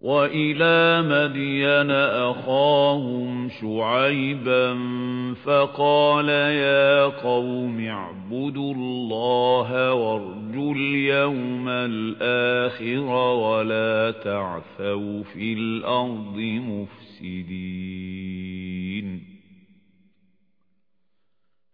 وَإِلَى مَدْيَنَ أَخَاهُمْ شُعَيْبًا فَقَالَ يَا قَوْمِ اعْبُدُوا اللَّهَ وَارْجُوا الْيَوْمَ الْآخِرَ وَلَا تَعْثَوْا فِي الْأَرْضِ مُفْسِدِينَ.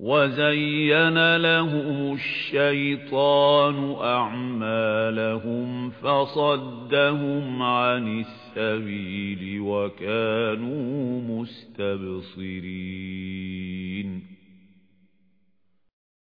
وَزَيَّنَ لَهُمُ الشَّيْطَانُ أَعْمَالَهُمْ فَصَدَّهُمْ عَنِ السَّبِيلِ وَكَانُوا مُسْتَبْصِرِينَ